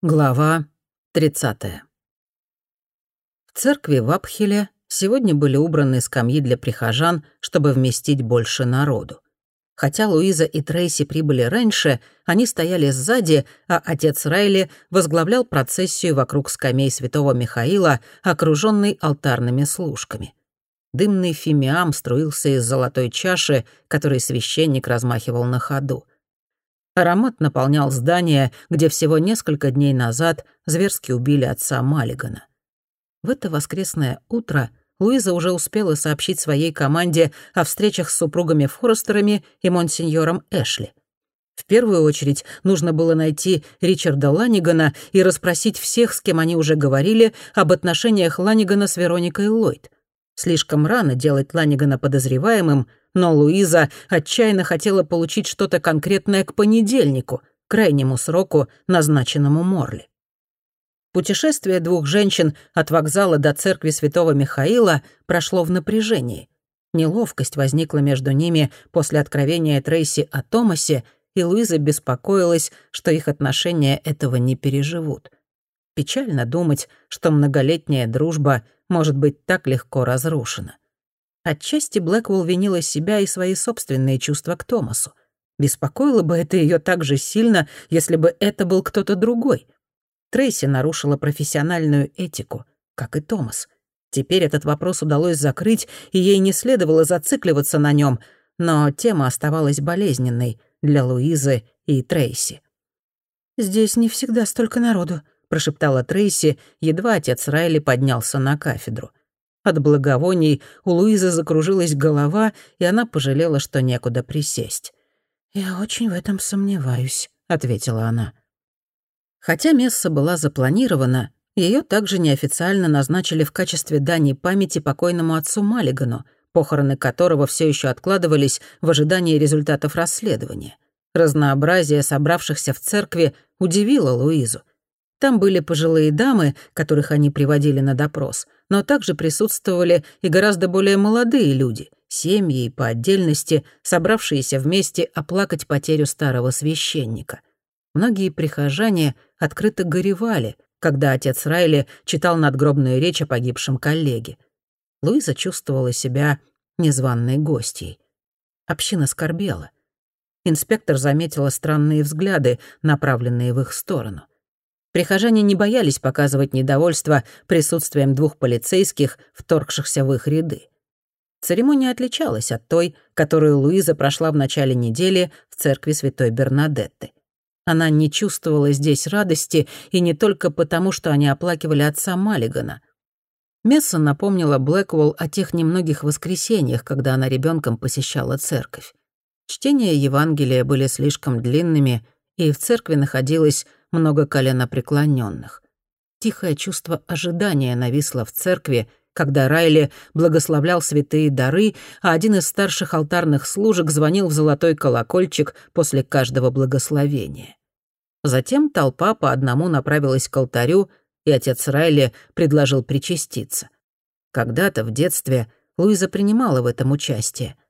Глава 30. В церкви в Апхеле сегодня были убраны скамьи для прихожан, чтобы вместить больше народу. Хотя Луиза и Трейси прибыли раньше, они стояли сзади, а отец Райли возглавлял процессию вокруг скамей святого Михаила, окруженный алтарными служками. Дымный фимиам струился из золотой чаши, которой священник размахивал на ходу. Аромат наполнял здание, где всего несколько дней назад зверски убили отца Маллигана. В это воскресное утро Луиза уже успела сообщить своей команде о встречах с супругами Форестерами и монсеньором Эшли. В первую очередь нужно было найти Ричарда Ланигана и расспросить всех, с кем они уже говорили, об отношениях Ланигана с Вероникой Ллойд. Слишком рано делать Ланигана подозреваемым, но Луиза отчаянно хотела получить что-то конкретное к понедельнику, крайнему сроку, назначенному Морли. Путешествие двух женщин от вокзала до церкви святого Михаила прошло в напряжении. Неловкость возникла между ними после откровения Трейси о Томасе, и Луиза беспокоилась, что их отношения этого не переживут. Печально думать, что многолетняя дружба может быть так легко разрушена. Отчасти Блэквелл винила себя и свои собственные чувства к Томасу. Беспокоило бы это ее так же сильно, если бы это был кто-то другой. Трейси нарушила профессиональную этику, как и Томас. Теперь этот вопрос удалось закрыть, и ей не следовало зацикливаться на нем, но тема оставалась болезненной для Луизы и Трейси. «Здесь не всегда столько народу», — прошептала Трейси, едва отец Райли поднялся на кафедру. От благовоний у Луизы закружилась голова, и она пожалела, что некуда присесть. «Я очень в этом сомневаюсь», — ответила она. Хотя месса была запланирована, ее также неофициально назначили в качестве дани памяти покойному отцу Маллигану, похороны которого все еще откладывались в ожидании результатов расследования. Разнообразие собравшихся в церкви удивило Луизу. Там были пожилые дамы, которых они приводили на допрос, но также присутствовали и гораздо более молодые люди, семьи и по отдельности, собравшиеся вместе оплакать потерю старого священника. Многие прихожане открыто горевали, когда отец Райли читал надгробную речь о погибшем коллеге. Луиза чувствовала себя незваной гостьей. Община скорбела. Инспектор заметила странные взгляды, направленные в их сторону. Прихожане не боялись показывать недовольство присутствием двух полицейских, вторгшихся в их ряды. Церемония отличалась от той, которую Луиза прошла в начале недели в церкви святой Бернадетты. Она не чувствовала здесь радости, и не только потому, что они оплакивали отца Маллигана. Месса напомнила Блэквелл о тех немногих воскресеньях, когда она ребенком посещала церковь. Чтения Евангелия были слишком длинными, и в церкви находилось много коленопреклоненных. Тихое чувство ожидания нависло в церкви, когда Райли благословлял святые дары, а один из старших алтарных служек звонил в золотой колокольчик после каждого благословения. Затем толпа по одному направилась к алтарю, и отец Райли предложил причаститься. Когда-то в детстве Луиза принимала в этом участие —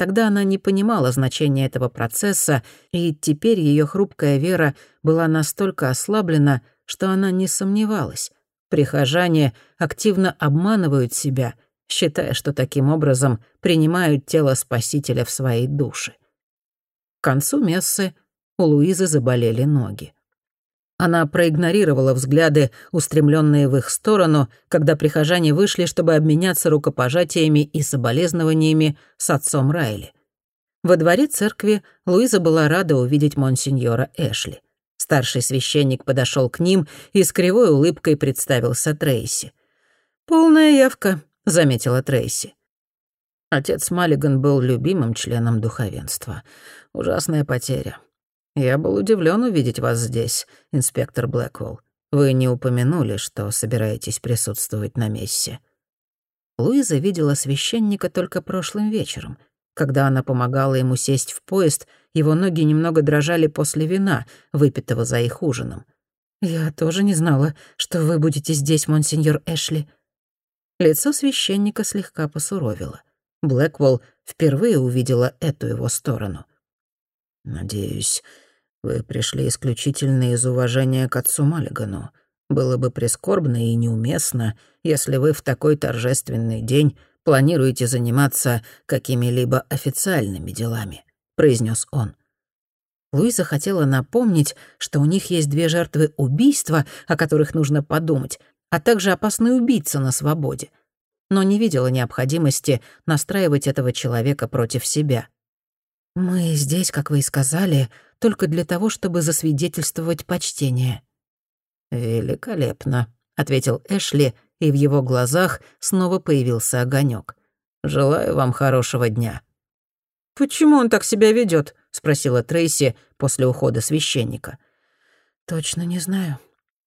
Тогда она не понимала значения этого процесса, и теперь ее хрупкая вера была настолько ослаблена, что она не сомневалась. Прихожане активно обманывают себя, считая, что таким образом принимают тело Спасителя в свои души. К концу мессы у Луизы заболели ноги. Она проигнорировала взгляды, устремленные в их сторону, когда прихожане вышли, чтобы обменяться рукопожатиями и соболезнованиями с отцом Райли. Во дворе церкви Луиза была рада увидеть монсеньора Эшли. Старший священник подошел к ним и с кривой улыбкой представился Трейси. «Полная явка», — заметила Трейси. Отец Маллиган был любимым членом духовенства. Ужасная потеря. «Я был удивлен увидеть вас здесь, инспектор Блэквелл. Вы не упомянули, что собираетесь присутствовать на мессе». Луиза видела священника только прошлым вечером. Когда она помогала ему сесть в поезд, его ноги немного дрожали после вина, выпитого за их ужином. «Я тоже не знала, что вы будете здесь, монсеньор Эшли». Лицо священника слегка посуровило. Блэквелл впервые увидела эту его сторону. «Надеюсь, «Вы пришли исключительно из уважения к отцу Маллигану. Было бы прискорбно и неуместно, если вы в такой торжественный день планируете заниматься какими-либо официальными делами», — произнес он. Луиза хотела напомнить, что у них есть две жертвы убийства, о которых нужно подумать, а также опасный убийца на свободе, но не видела необходимости настраивать этого человека против себя. «Мы здесь, как вы и сказали, только для того, чтобы засвидетельствовать почтение». «Великолепно», — ответил Эшли, и в его глазах снова появился огонек. «Желаю вам хорошего дня». «Почему он так себя ведет? спросила Трейси после ухода священника. «Точно не знаю.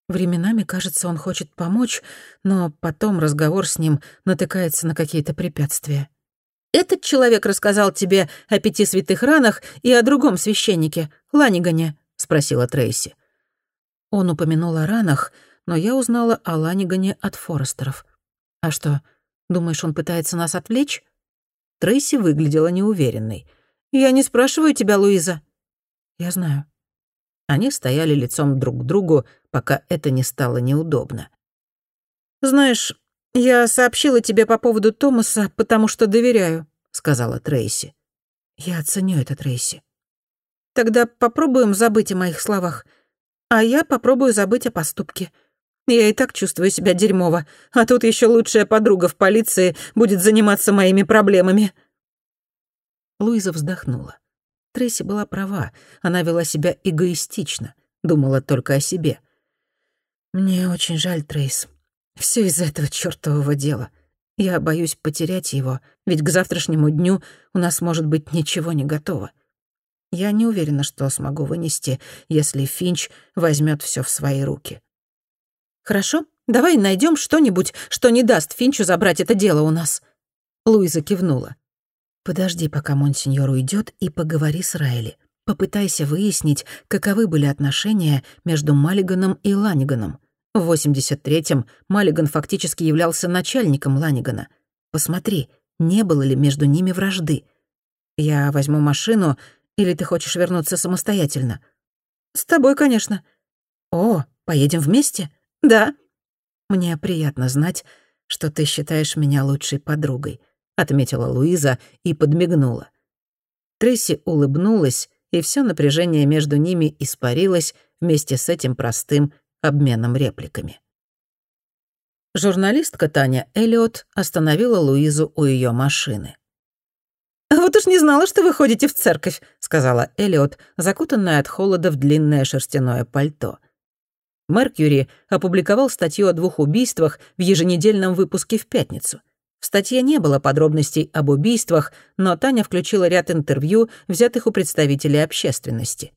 Временами, кажется, он хочет помочь, но потом разговор с ним натыкается на какие-то препятствия». «Этот человек рассказал тебе о пяти святых ранах и о другом священнике, Ланигане?» — спросила Трейси. Он упомянул о ранах, но я узнала о Ланигане от Форестеров. «А что, думаешь, он пытается нас отвлечь?» Трейси выглядела неуверенной. «Я не спрашиваю тебя, Луиза». «Я знаю». Они стояли лицом друг к другу, пока это не стало неудобно. «Знаешь, я сообщила тебе по поводу Томаса, потому что доверяю», — сказала Трейси. «Я оценю это, Трейси». «Тогда попробуем забыть о моих словах, а я попробую забыть о поступке. Я и так чувствую себя дерьмово, а тут еще лучшая подруга в полиции будет заниматься моими проблемами». Луиза вздохнула. Трейси была права, она вела себя эгоистично, думала только о себе. «Мне очень жаль, Трейс. Все из-за этого чёртового дела. Я боюсь потерять его, ведь к завтрашнему дню у нас может быть ничего не готово. Я не уверена, что смогу вынести, если Финч возьмет все в свои руки. «Хорошо, давай найдем что-нибудь, что не даст Финчу забрать это дело у нас». Луиза кивнула. «Подожди, пока Монсеньор уйдет, и поговори с Райли. Попытайся выяснить, каковы были отношения между Маллиганом и Ланиганом. В 83-м Маллиган фактически являлся начальником Ланигана. Посмотри, не было ли между ними вражды. Я возьму машину, или ты хочешь вернуться самостоятельно?» «С тобой, конечно». «О, поедем вместе?» «Да». «Мне приятно знать, что ты считаешь меня лучшей подругой», — отметила Луиза и подмигнула. Трейси улыбнулась, и все напряжение между ними испарилось вместе с этим простым обменом репликами. Журналистка Таня Эллиот остановила Луизу у ее машины. «Вот уж не знала, что вы ходите в церковь», — сказала Эллиот, закутанная от холода в длинное шерстяное пальто. Меркьюри опубликовал статью о двух убийствах в еженедельном выпуске в пятницу. В статье не было подробностей об убийствах, но Таня включила ряд интервью, взятых у представителей общественности.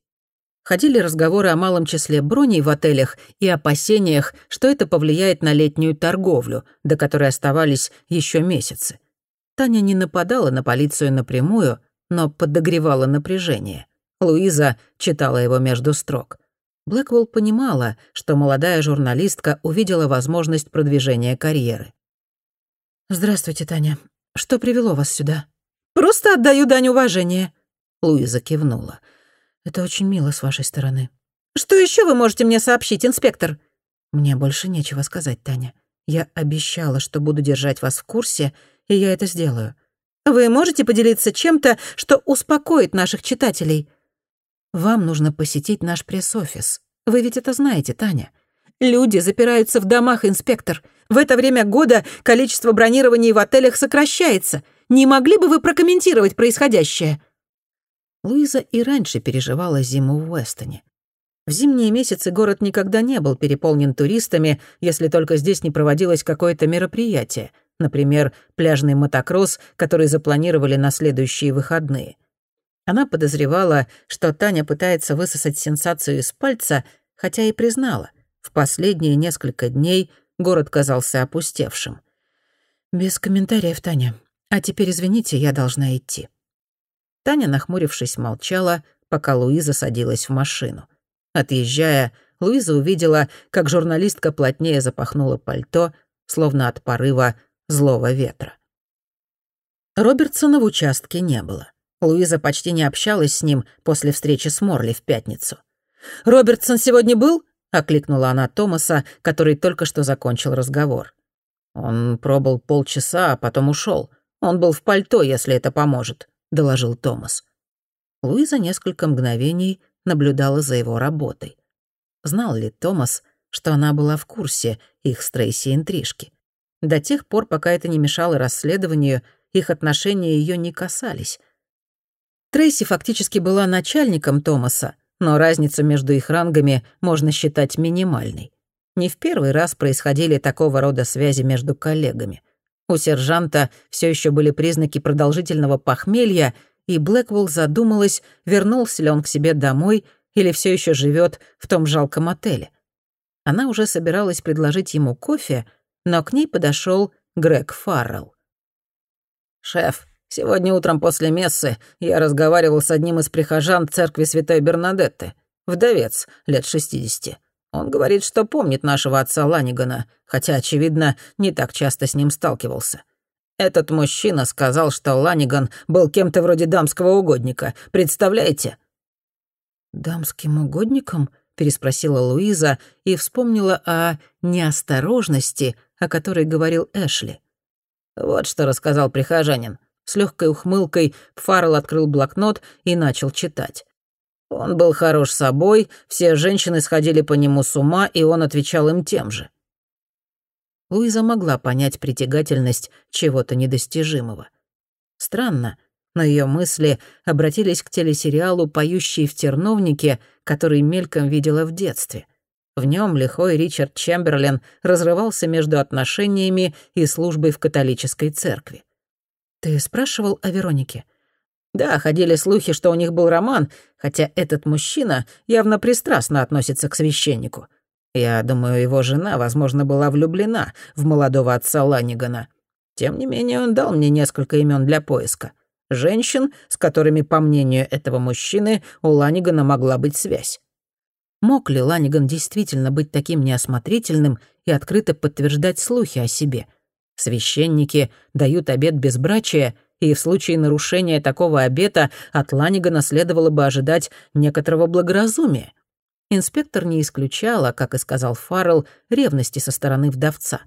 Ходили разговоры о малом числе броней в отелях и опасениях, что это повлияет на летнюю торговлю, до которой оставались еще месяцы. Таня не нападала на полицию напрямую, но подогревала напряжение. Луиза читала его между строк. Блэквелл понимала, что молодая журналистка увидела возможность продвижения карьеры. «Здравствуйте, Таня. Что привело вас сюда?» «Просто отдаю дань уважения», — Луиза кивнула. «Это очень мило с вашей стороны». «Что еще вы можете мне сообщить, инспектор?» «Мне больше нечего сказать, Таня. Я обещала, что буду держать вас в курсе, и я это сделаю». «Вы можете поделиться чем-то, что успокоит наших читателей?» Вам нужно посетить наш пресс-офис. Вы ведь это знаете, Таня. Люди запираются в домах, инспектор. В это время года количество бронирований в отелях сокращается. Не могли бы вы прокомментировать происходящее?» Луиза и раньше переживала зиму в Уэстоне. В зимние месяцы город никогда не был переполнен туристами, если только здесь не проводилось какое-то мероприятие, например, пляжный мотокросс, который запланировали на следующие выходные — она подозревала, что Таня пытается высосать сенсацию из пальца, хотя и признала, в последние несколько дней город казался опустевшим. «Без комментариев, Таня. А теперь, извините, я должна идти». Таня, нахмурившись, молчала, пока Луиза садилась в машину. Отъезжая, Луиза увидела, как журналистка плотнее запахнула пальто, словно от порыва злого ветра. Робертсона в участке не было. Луиза почти не общалась с ним после встречи с Морли в пятницу. «Робертсон сегодня был?» — окликнула она Томаса, который только что закончил разговор. «Он пробыл полчаса, а потом ушел. Он был в пальто, если это поможет», — доложил Томас. Луиза несколько мгновений наблюдала за его работой. Знал ли Томас, что она была в курсе их с Трейси интрижки? До тех пор, пока это не мешало расследованию, их отношения ее не касались. Трейси фактически была начальником Томаса, но разницу между их рангами можно считать минимальной. Не в первый раз происходили такого рода связи между коллегами. У сержанта все еще были признаки продолжительного похмелья, и Блэквелл задумалась, вернулся ли он к себе домой или все еще живет в том жалком отеле. Она уже собиралась предложить ему кофе, но к ней подошел Грег Фаррелл. «Шеф, сегодня утром после мессы я разговаривал с одним из прихожан церкви Святой Бернадетты, вдовец, лет шестидесяти. Он говорит, что помнит нашего отца Ланигана, хотя, очевидно, не так часто с ним сталкивался. Этот мужчина сказал, что Ланиган был кем-то вроде дамского угодника. Представляете?» «Дамским угодником?» — переспросила Луиза и вспомнила о неосторожности, о которой говорил Эшли. Вот что рассказал прихожанин. С легкой ухмылкой Фаррелл открыл блокнот и начал читать. Он был хорош собой, все женщины сходили по нему с ума, и он отвечал им тем же. Луиза могла понять притягательность чего-то недостижимого. Странно, но ее мысли обратились к телесериалу «Поющие в терновнике», который мельком видела в детстве. В нем лихой Ричард Чемберлен разрывался между отношениями и службой в католической церкви. «Ты спрашивал о Веронике?» Да, ходили слухи, что у них был роман, хотя этот мужчина явно пристрастно относится к священнику. Я думаю, его жена, возможно, была влюблена в молодого отца Ланигана. Тем не менее, он дал мне несколько имен для поиска. Женщин, с которыми, по мнению этого мужчины, у Ланигана могла быть связь. Мог ли Ланиган действительно быть таким неосмотрительным и открыто подтверждать слухи о себе? Священники дают обет безбрачия, и в случае нарушения такого обета от Ланигана следовало бы ожидать некоторого благоразумия. Инспектор не исключала, как и сказал Фаррелл, ревности со стороны вдовца.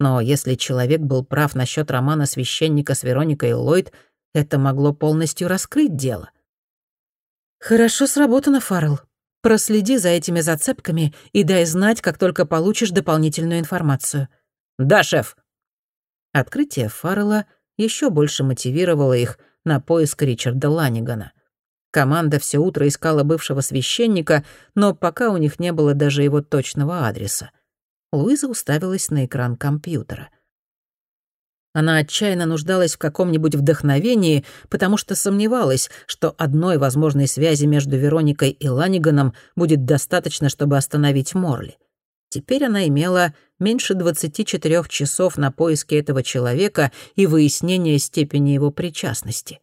Но если человек был прав насчет романа священника с Вероникой Ллойд, это могло полностью раскрыть дело. «Хорошо сработано, Фаррелл. Проследи за этими зацепками и дай знать, как только получишь дополнительную информацию». «Да, шеф». Открытие Фаррелла еще больше мотивировало их на поиск Ричарда Ланигана — Команда все утро искала бывшего священника, но пока у них не было даже его точного адреса. Луиза уставилась на экран компьютера. Она отчаянно нуждалась в каком-нибудь вдохновении, потому что сомневалась, что одной возможной связи между Вероникой и Ланиганом будет достаточно, чтобы остановить Морли. Теперь она имела меньше 24 часов на поиски этого человека и выяснение степени его причастности.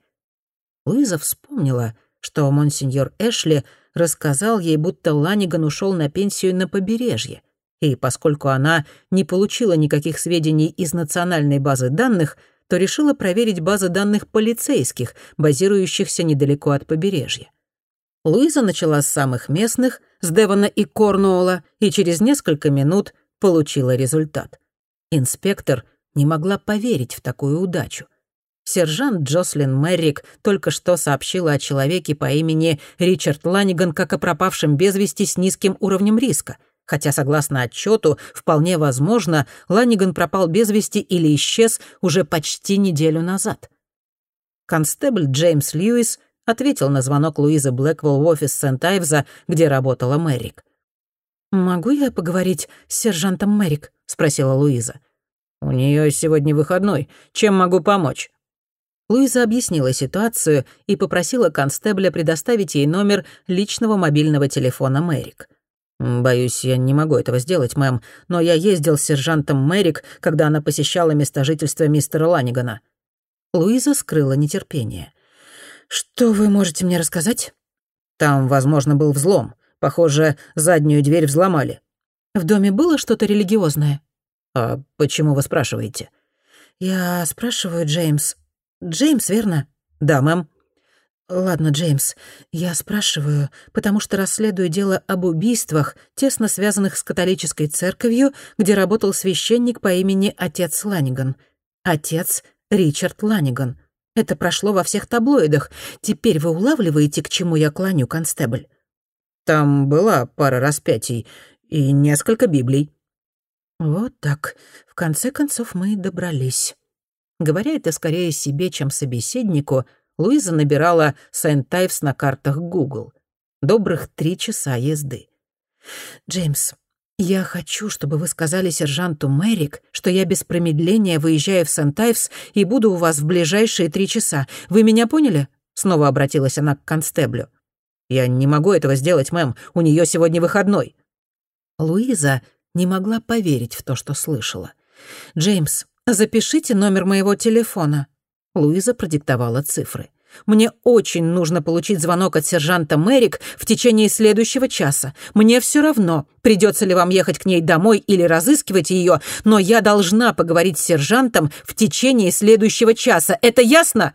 Луиза вспомнила — что монсеньор Эшли рассказал ей, будто Ланиган ушел на пенсию на побережье. И поскольку она не получила никаких сведений из национальной базы данных, то решила проверить базы данных полицейских, базирующихся недалеко от побережья. Луиза начала с самых местных, с Девона и Корнуолла, и через несколько минут получила результат. Инспектор не могла поверить в такую удачу — Сержант Джослин Меррик только что сообщила о человеке по имени Ричард Ланиган как о пропавшем без вести с низким уровнем риска. Хотя, согласно отчету, вполне возможно, Ланиган пропал без вести или исчез уже почти неделю назад. Констебль Джеймс Льюис ответил на звонок Луизы Блэквелл в офис Сент-Айвза, где работала Мэрик. «Могу я поговорить с сержантом Мэрик?» — спросила Луиза. «У нее сегодня выходной. Чем могу помочь?» Луиза объяснила ситуацию и попросила констебля предоставить ей номер личного мобильного телефона Мэрик. «Боюсь, я не могу этого сделать, мэм, но я ездил с сержантом Мэрик, когда она посещала место жительства мистера Ланигана». Луиза скрыла нетерпение. «Что вы можете мне рассказать?» «Там, возможно, был взлом. Похоже, заднюю дверь взломали». «В доме было что-то религиозное?» «А почему вы спрашиваете?» «Я спрашиваю, Джеймс, Джеймс, верно?» «Да, мэм». «Ладно, Джеймс, я спрашиваю, потому что расследую дело об убийствах, тесно связанных с католической церковью, где работал священник по имени Отец Ланиган. Отец Ричард Ланиган. Это прошло во всех таблоидах. Теперь вы улавливаете, к чему я клоню, констебль?» «Там была пара распятий и несколько Библий». «Вот так. В конце концов мы добрались». Говоря это скорее себе, чем собеседнику, Луиза набирала Сент-Тайвс на картах Google. Добрых три часа езды. «Джеймс, я хочу, чтобы вы сказали сержанту Мэрик, что я без промедления выезжаю в Сент-Тайвс и буду у вас в ближайшие три часа. Вы меня поняли?» Снова обратилась она к констеблю. «Я не могу этого сделать, мэм. У нее сегодня выходной». Луиза не могла поверить в то, что слышала. «Джеймс, запишите номер моего телефона». Луиза продиктовала цифры. «Мне очень нужно получить звонок от сержанта Мэрик в течение следующего часа. Мне все равно, придется ли вам ехать к ней домой или разыскивать ее, но я должна поговорить с сержантом в течение следующего часа. Это ясно?»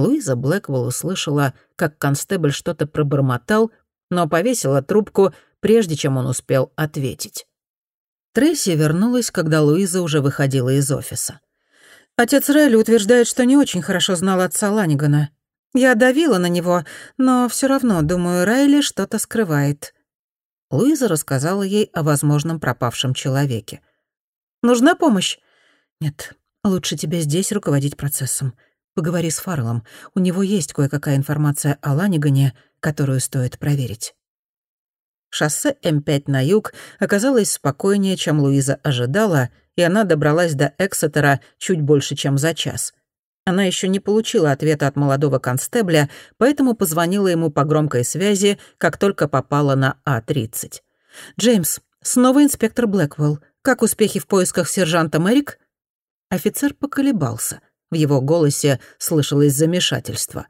Луиза Блэквелл услышала, как констебль что-то пробормотал, но повесила трубку, прежде чем он успел ответить. Трейси вернулась, когда Луиза уже выходила из офиса. Отец Райли утверждает, что не очень хорошо знал отца Ланигана. Я давила на него, но все равно, думаю, Райли что-то скрывает. Луиза рассказала ей о возможном пропавшем человеке. «Нужна помощь?» «Нет, лучше тебе здесь руководить процессом. Поговори с Фарлом. У него есть кое-какая информация о Ланигане, которую стоит проверить». Шоссе М5 на юг оказалось спокойнее, чем Луиза ожидала, и она добралась до Эксетера чуть больше, чем за час. Она еще не получила ответа от молодого констебля, поэтому позвонила ему по громкой связи, как только попала на А-30. «Джеймс, снова инспектор Блэквелл. Как успехи в поисках сержанта Мэрик?» Офицер поколебался. В его голосе слышалось замешательство.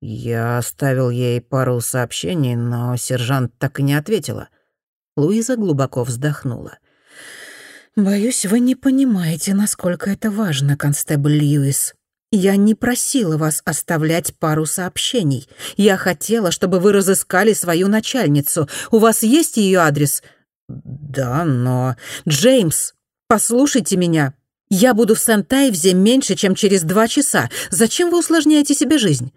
«Я оставил ей пару сообщений, но сержант так и не ответила». Луиза глубоко вздохнула. «Боюсь, вы не понимаете, насколько это важно, констебль Льюис. Я не просила вас оставлять пару сообщений. Я хотела, чтобы вы разыскали свою начальницу. У вас есть ее адрес?» «Да, но...» «Джеймс, послушайте меня. Я буду в Сент-Айвзе меньше, чем через два часа. Зачем вы усложняете себе жизнь?»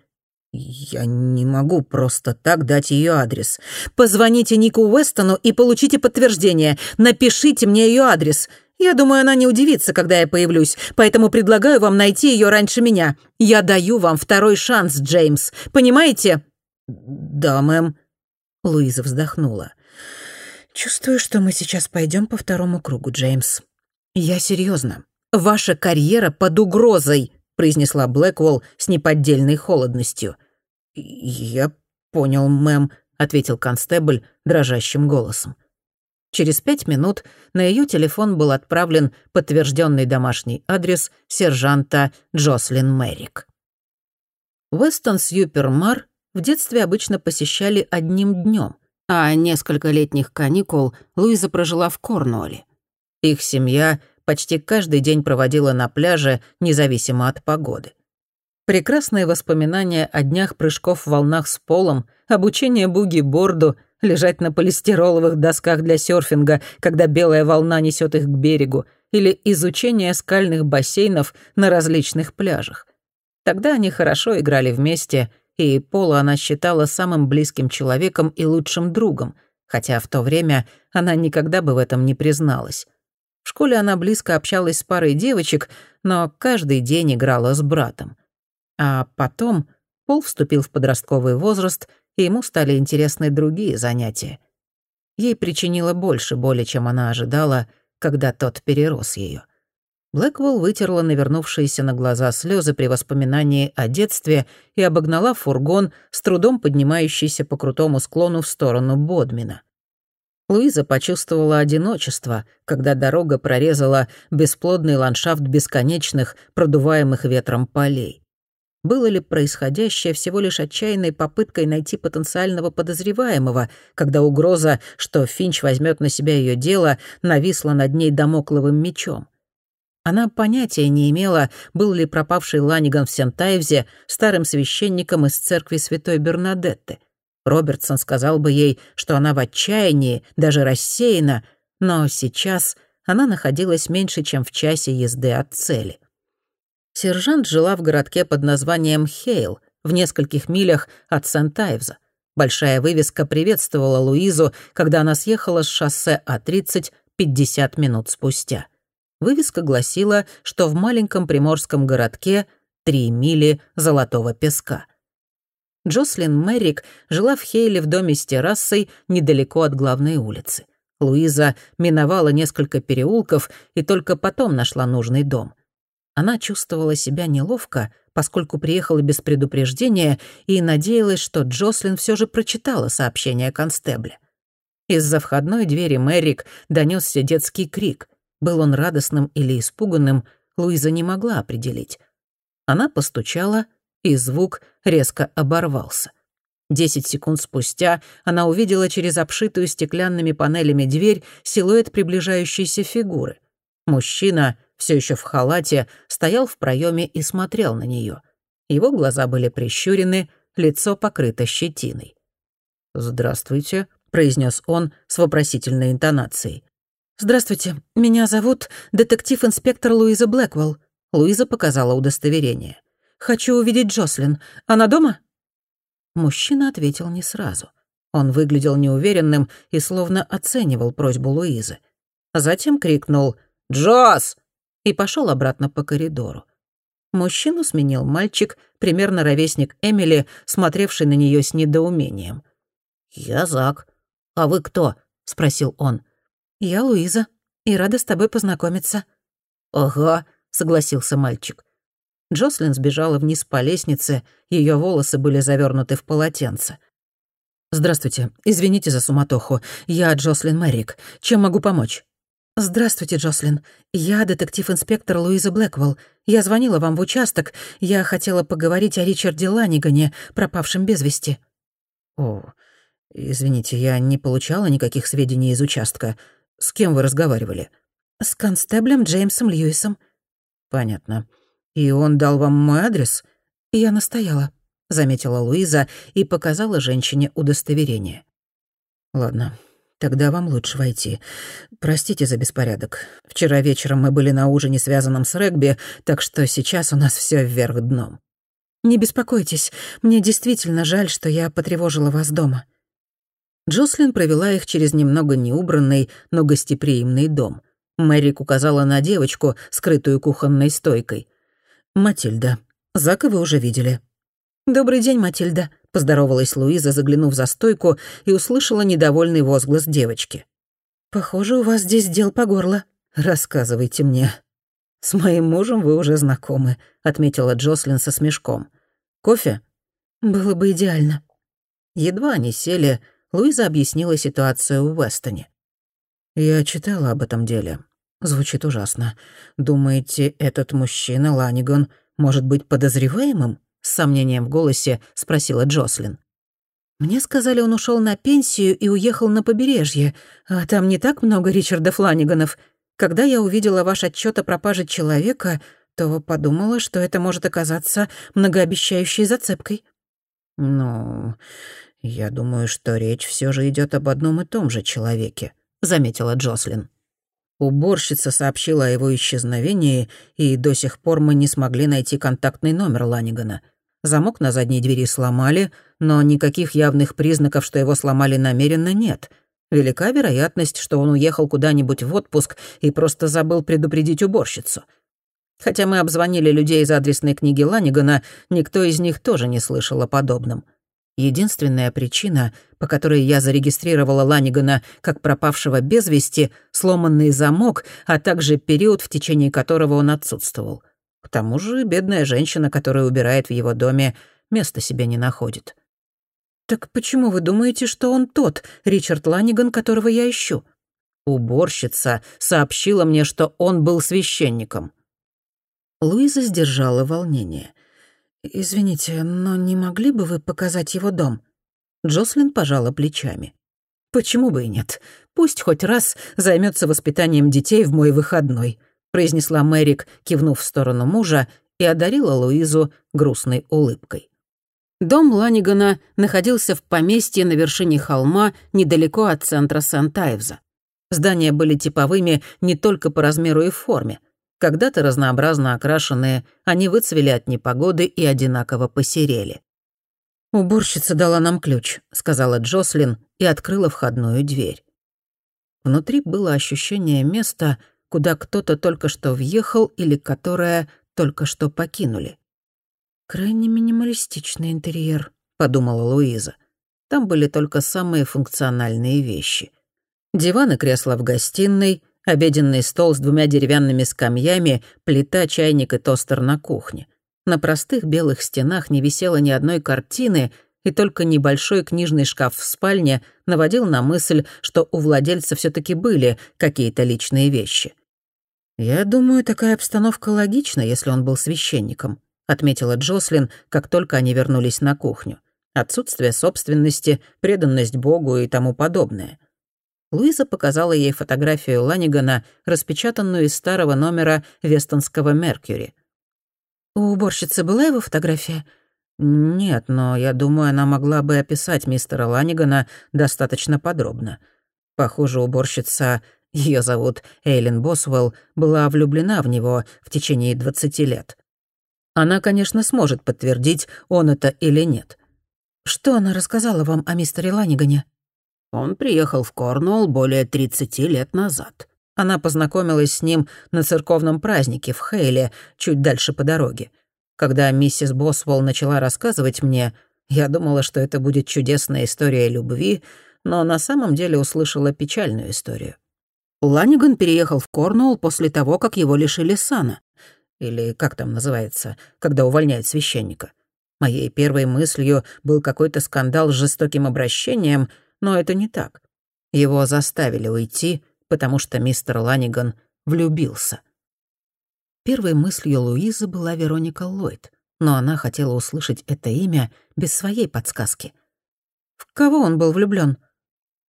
«Я не могу просто так дать ее адрес». «Позвоните Нику Уэстону и получите подтверждение. Напишите мне ее адрес. Я думаю, она не удивится, когда я появлюсь, поэтому предлагаю вам найти ее раньше меня. Я даю вам второй шанс, Джеймс. Понимаете?» «Да, мэм». Луиза вздохнула. «Чувствую, что мы сейчас пойдем по второму кругу, Джеймс. Я серьезно. Ваша карьера под угрозой», произнесла Блэквелл с неподдельной холодностью. «Я понял, мэм», — ответил констебль дрожащим голосом. Через пять минут на ее телефон был отправлен подтвержденный домашний адрес сержанта Джослин Мэрик. Вестон Сьюпермар в детстве обычно посещали одним днем, а несколько летних каникул Луиза прожила в Корнуолле. Их семья почти каждый день проводила на пляже, независимо от погоды. Прекрасные воспоминания о днях прыжков в волнах с полом, обучение буги-борду, лежать на полистироловых досках для серфинга, когда белая волна несет их к берегу, или изучение скальных бассейнов на различных пляжах. Тогда они хорошо играли вместе, и Пола она считала самым близким человеком и лучшим другом, хотя в то время она никогда бы в этом не призналась. В школе она близко общалась с парой девочек, но каждый день играла с братом. А потом Пол вступил в подростковый возраст, и ему стали интересны другие занятия. Ей причинило больше боли, чем она ожидала, когда тот перерос ее. Блэквелл вытерла навернувшиеся на глаза слезы при воспоминании о детстве и обогнала фургон, с трудом поднимающийся по крутому склону в сторону Бодмина. Луиза почувствовала одиночество, когда дорога прорезала бесплодный ландшафт бесконечных, продуваемых ветром полей. Было ли происходящее всего лишь отчаянной попыткой найти потенциального подозреваемого, когда угроза, что Финч возьмет на себя ее дело, нависла над ней домокловым мечом? Она понятия не имела, был ли пропавший Ланиган в Сент-Айвзе старым священником из церкви святой Бернадетты. Робертсон сказал бы ей, что она в отчаянии, даже рассеяна, но сейчас она находилась меньше, чем в часе езды от цели. Сержант жила в городке под названием Хейл, в нескольких милях от Сент-Айвза. Большая вывеска приветствовала Луизу, когда она съехала с шоссе А-30 50 минут спустя. Вывеска гласила, что в маленьком приморском городке три мили золотого песка. Джослин Меррик жила в Хейле в доме с террасой недалеко от главной улицы. Луиза миновала несколько переулков и только потом нашла нужный дом. Она чувствовала себя неловко, поскольку приехала без предупреждения и надеялась, что Джослин все же прочитала сообщение констебля. Из-за входной двери Мэрик донесся детский крик. Был он радостным или испуганным, Луиза не могла определить. Она постучала, и звук резко оборвался. Десять секунд спустя она увидела через обшитую стеклянными панелями дверь силуэт приближающейся фигуры. Мужчина, все еще в халате, стоял в проеме и смотрел на нее. Его глаза были прищурены, лицо покрыто щетиной. «Здравствуйте», — произнес он с вопросительной интонацией. «Здравствуйте, меня зовут детектив-инспектор Луиза Блэквелл». Луиза показала удостоверение. «Хочу увидеть Джослин. Она дома?» Мужчина ответил не сразу. Он выглядел неуверенным и словно оценивал просьбу Луизы. Затем крикнул «Джос!» и пошел обратно по коридору. Мужчину сменил мальчик, примерно ровесник Эмили, смотревший на нее с недоумением. «Я Зак. А вы кто?» — спросил он. «Я Луиза, и рада с тобой познакомиться». «Ага», — согласился мальчик. Джослин сбежала вниз по лестнице, ее волосы были завернуты в полотенце. «Здравствуйте. Извините за суматоху. Я Джослин Мэрик. Чем могу помочь?» «Здравствуйте, Джослин. Я детектив-инспектор Луиза Блэквелл. Я звонила вам в участок. Я хотела поговорить о Ричарде Ланигане, пропавшем без вести». «О, извините, я не получала никаких сведений из участка. С кем вы разговаривали?» «С констеблем Джеймсом Льюисом». «Понятно. И он дал вам мой адрес?» «Я настояла», — заметила Луиза и показала женщине удостоверение. «Ладно, тогда вам лучше войти. Простите за беспорядок. Вчера вечером мы были на ужине, связанном с регби, так что сейчас у нас все вверх дном». «Не беспокойтесь, мне действительно жаль, что я потревожила вас дома». Джослин провела их через немного неубранный, но гостеприимный дом. Мэрик указала на девочку, скрытую кухонной стойкой. «Матильда, Зака вы уже видели». «Добрый день, Матильда», — поздоровалась Луиза, заглянув за стойку, и услышала недовольный возглас девочки. «Похоже, у вас здесь дел по горло. Рассказывайте мне». «С моим мужем вы уже знакомы», — отметила Джослин со смешком. «Кофе?» «Было бы идеально». Едва они сели, Луиза объяснила ситуацию в Уэстоне. «Я читала об этом деле. Звучит ужасно. Думаете, этот мужчина, Ланиган, может быть подозреваемым?» С сомнением в голосе спросила Джослин. «Мне сказали, он ушел на пенсию и уехал на побережье, а там не так много Ричардов Ланиганов. Когда я увидела ваш отчет о пропаже человека, то подумала, что это может оказаться многообещающей зацепкой». «Ну, я думаю, что речь все же идет об одном и том же человеке», — заметила Джослин. Уборщица сообщила о его исчезновении, и до сих пор мы не смогли найти контактный номер Ланигана. Замок на задней двери сломали, но никаких явных признаков, что его сломали намеренно, нет. Велика вероятность, что он уехал куда-нибудь в отпуск и просто забыл предупредить уборщицу. Хотя мы обзвонили людей из адресной книги Ланигана, никто из них тоже не слышал о подобном. Единственная причина, по которой я зарегистрировала Ланигана как пропавшего без вести, сломанный замок, а также период, в течение которого он отсутствовал. К тому же бедная женщина, которая убирает в его доме, места себе не находит. «Так почему вы думаете, что он тот, Ричард Ланиган, которого я ищу?» Уборщица сообщила мне, что он был священником. Луиза сдержала волнение — «Извините, но не могли бы вы показать его дом?» Джослин пожала плечами. «Почему бы и нет? Пусть хоть раз займется воспитанием детей в мой выходной. произнесла Мэрик, кивнув в сторону мужа, и одарила Луизу грустной улыбкой. Дом Ланигана находился в поместье на вершине холма недалеко от центра Сент-Айвза. Здания были типовыми не только по размеру и форме. Когда-то разнообразно окрашенные, они выцвели от непогоды и одинаково посерели. «Уборщица дала нам ключ», — сказала Джослин и открыла входную дверь. Внутри было ощущение места, куда кто-то только что въехал или которое только что покинули. «Крайне минималистичный интерьер», — подумала Луиза. Там были только самые функциональные вещи. Диван и кресло в гостиной, обеденный стол с двумя деревянными скамьями, плита, чайник и тостер на кухне. На простых белых стенах не висело ни одной картины, и только небольшой книжный шкаф в спальне наводил на мысль, что у владельца все таки были какие-то личные вещи. «Я думаю, такая обстановка логична, если он был священником», — отметила Джослин, как только они вернулись на кухню. «Отсутствие собственности, преданность Богу и тому подобное». Луиза показала ей фотографию Ланигана, распечатанную из старого номера Вестонского «Меркьюри». «У уборщицы была его фотография?» «Нет, но я думаю, она могла бы описать мистера Ланигана достаточно подробно. Похоже, уборщица, ее зовут Эйлин Босвелл, была влюблена в него в течение двадцати лет. Она, конечно, сможет подтвердить, он это или нет. Что она рассказала вам о мистере Ланигане? Он приехал в Корнуолл более 30 лет назад. Она познакомилась с ним на церковном празднике в Хейле, чуть дальше по дороге. Когда миссис Босвелл начала рассказывать мне, я думала, что это будет чудесная история любви, но на самом деле услышала печальную историю. Ланиган переехал в Корнуолл после того, как его лишили сана или как там называется, когда увольняют священника. Моей первой мыслью был какой-то скандал с жестоким обращением, но это не так. Его заставили уйти, потому что мистер Ланиган влюбился. Первой мыслью Луизы была Вероника Ллойд, но она хотела услышать это имя без своей подсказки. В кого он был влюблён?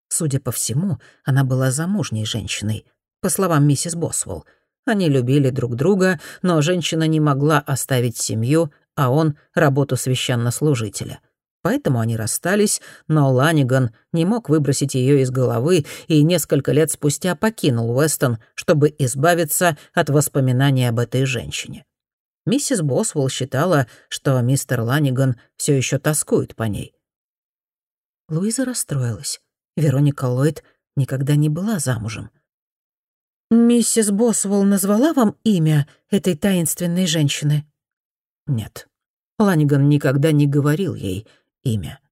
Судя по всему, она была замужней женщиной, по словам миссис Босвелл. Они любили друг друга, но женщина не могла оставить семью, а он — работу священнослужителя. Поэтому они расстались, но Ланиган не мог выбросить ее из головы и несколько лет спустя покинул Уэстон, чтобы избавиться от воспоминаний об этой женщине. Миссис Босвелл считала, что мистер Ланиган все еще тоскует по ней. Луиза расстроилась. Вероника Ллойд никогда не была замужем. «Миссис Босвелл назвала вам имя этой таинственной женщины?» «Нет. Ланиган никогда не говорил ей имя».